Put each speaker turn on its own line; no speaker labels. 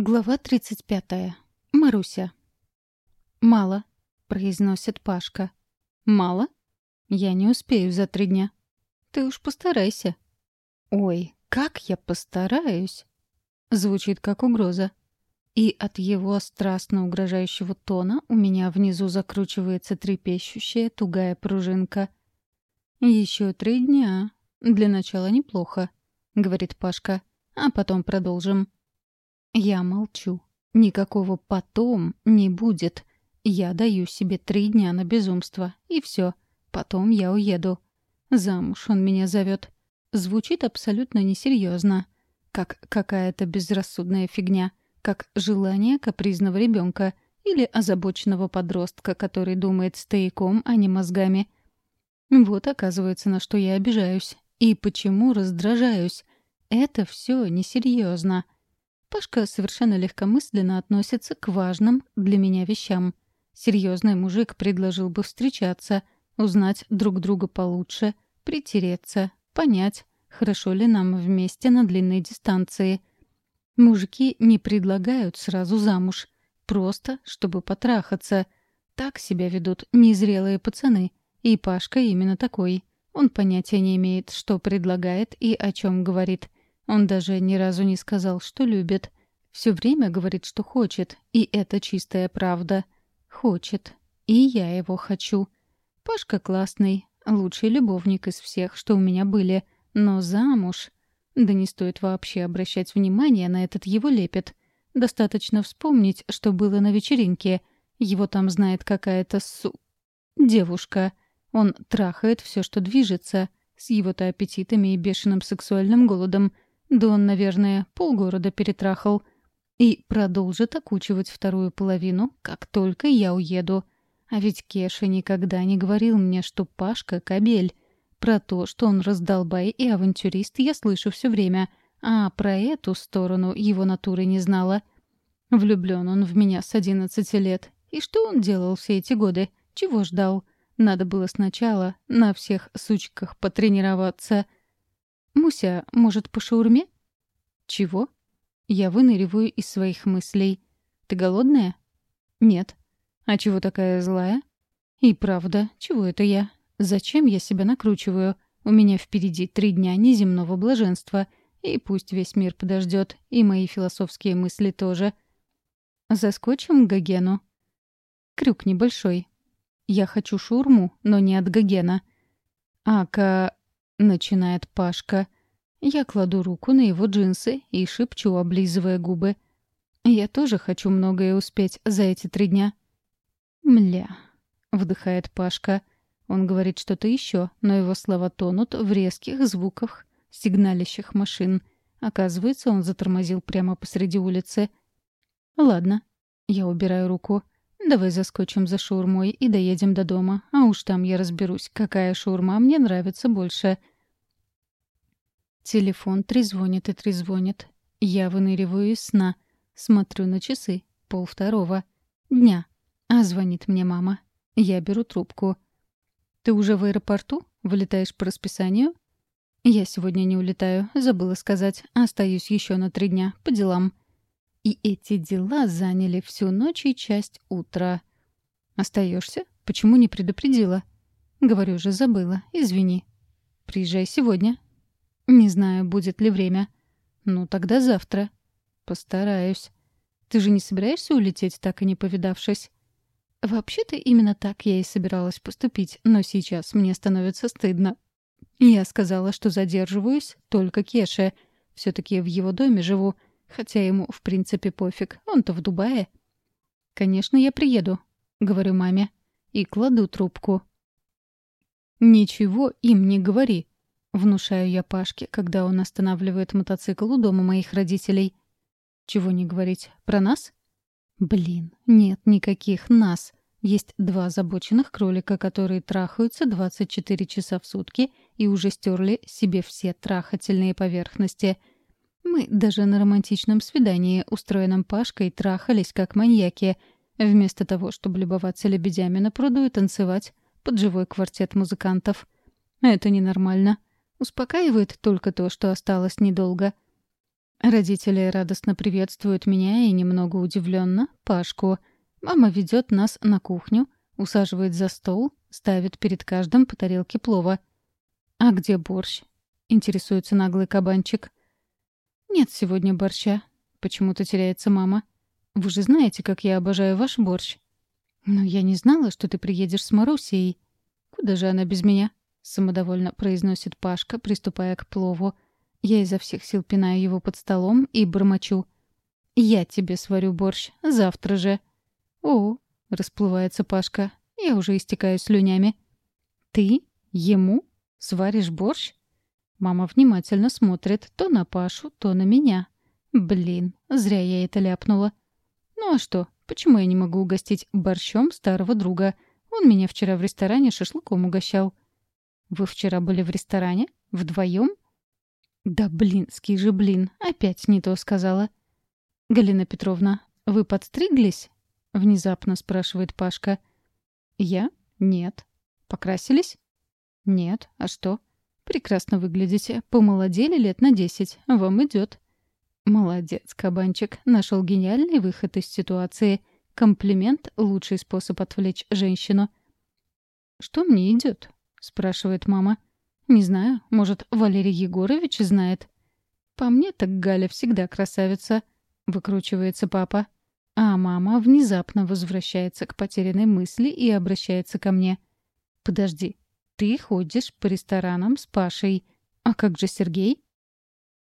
Глава 35. Маруся. «Мало», — произносит Пашка. «Мало? Я не успею за три дня». «Ты уж постарайся». «Ой, как я постараюсь!» Звучит как угроза. И от его страстно угрожающего тона у меня внизу закручивается трепещущая тугая пружинка. «Еще три дня. Для начала неплохо», — говорит Пашка. «А потом продолжим». Я молчу. Никакого «потом» не будет. Я даю себе три дня на безумство, и все. Потом я уеду. Замуж он меня зовет. Звучит абсолютно несерьезно. Как какая-то безрассудная фигня. Как желание капризного ребенка или озабоченного подростка, который думает стояком, а не мозгами. Вот оказывается, на что я обижаюсь. И почему раздражаюсь. Это все несерьезно. Пашка совершенно легкомысленно относится к важным для меня вещам. Серьезный мужик предложил бы встречаться, узнать друг друга получше, притереться, понять, хорошо ли нам вместе на длинной дистанции. Мужики не предлагают сразу замуж, просто чтобы потрахаться. Так себя ведут незрелые пацаны, и Пашка именно такой. Он понятия не имеет, что предлагает и о чем говорит — он даже ни разу не сказал, что любит. Все время говорит, что хочет, и это чистая правда. Хочет. И я его хочу. Пашка классный, лучший любовник из всех, что у меня были. Но замуж... Да не стоит вообще обращать внимание на этот его лепет. Достаточно вспомнить, что было на вечеринке. Его там знает какая-то су... девушка. Он трахает все, что движется, с его-то аппетитами и бешеным сексуальным голодом — да он, наверное, полгорода перетрахал. И продолжит окучивать вторую половину, как только я уеду. А ведь Кеша никогда не говорил мне, что Пашка — кобель. Про то, что он раздолбай и авантюрист, я слышу все время, а про эту сторону его натуры не знала. Влюблен он в меня с одиннадцати лет. И что он делал все эти годы? Чего ждал? Надо было сначала на всех сучках потренироваться — «Муся, может, по шаурме?» «Чего?» Я выныриваю из своих мыслей. «Ты голодная?» «Нет». «А чего такая злая?» «И правда, чего это я? Зачем я себя накручиваю? У меня впереди три дня неземного блаженства, и пусть весь мир подождет, и мои философские мысли тоже». «Заскочим к Гогену?» «Крюк небольшой. Я хочу шурму, но не от Гогена». начинает Пашка. Я кладу руку на его джинсы и шепчу, облизывая губы. Я тоже хочу многое успеть за эти три дня. «Мля», — вдыхает Пашка. Он говорит что-то еще, но его слова тонут в резких звуках сигналящих машин. Оказывается, он затормозил прямо посреди улицы. «Ладно». Я убираю руку. «Давай заскочим за шаурмой и доедем до дома, а уж там я разберусь, какая шаурма мне нравится больше». Телефон трезвонит и трезвонит. Я выныриваю из сна. Смотрю на часы. Пол второго. Дня. А звонит мне мама. Я беру трубку. «Ты уже в аэропорту? Вылетаешь по расписанию?» «Я сегодня не улетаю. Забыла сказать. Остаюсь еще на три дня. По делам». И эти дела заняли всю ночь и часть утра. «Остаешься? Почему не предупредила?» «Говорю же, забыла. Извини». «Приезжай сегодня. «Не знаю, будет ли время». «Ну, тогда завтра». «Постараюсь». «Ты же не собираешься улететь, так и не повидавшись?» «Вообще-то именно так я и собиралась поступить, но сейчас мне становится стыдно». Я сказала, хотя ему, в принципе, пофиг, он-то в Дубае. «Конечно, я приеду», — говорю маме, и кладу трубку. «Ничего им не говори», — внушаю я Пашке, когда он останавливает мотоцикл у дома моих родителей. «Чего не говорить? Про нас?» «Блин, нет никаких нас. Есть два озабоченных кролика, которые трахаются 24 часа в сутки и уже стерли себе все трахательные поверхности». Мы даже на романтичном свидании, устроенном Пашкой, трахались как маньяки. Вместо того, чтобы любоваться лебедями на пруду и танцевать под живой квартет музыкантов. Это ненормально. Успокаивает только то, что осталось недолго. Родители радостно приветствуют меня и немного удивленно Пашку. Мама ведет нас на кухню, усаживает за стол, ставит перед каждым по тарелке плова. «А где борщ?» — интересуется наглый кабанчик. — «Нет сегодня борща. Почему-то теряется мама. Вы же знаете, как я обожаю ваш борщ». «Но я не знала, что ты приедешь с Марусей». «Куда же она без меня?» — самодовольно произносит Пашка, приступая к плову. Я изо всех сил пинаю его под столом и бормочу. «Я тебе сварю борщ. Завтра же». «О!» — расплывается Пашка. «Я уже истекаю слюнями». «Ты? Ему? Сваришь борщ?» Мама внимательно смотрит то на Пашу, то на меня. Блин, зря я это ляпнула. Ну а что, почему я не могу угостить борщом старого друга? Он меня вчера в ресторане шашлыком угощал. Вы вчера были в ресторане? Вдвоем? Да блинский же блин, опять не то сказала. Галина Петровна, вы подстриглись? Внезапно спрашивает Пашка. Я? Нет. Покрасились? Нет. А что? прекрасно выглядите. Помолодели лет на десять. Вам идет. Молодец, кабанчик. Нашел гениальный выход из ситуации. Комплимент — лучший способ отвлечь женщину. «Что мне идет?» — спрашивает мама. «Не знаю. Может, Валерий Егорович знает?» «По мне так Галя всегда красавица», — выкручивается папа. А мама внезапно возвращается к потерянной мысли и обращается ко мне. «Подожди, ты ходишь по ресторанам с Пашей. А как же Сергей?»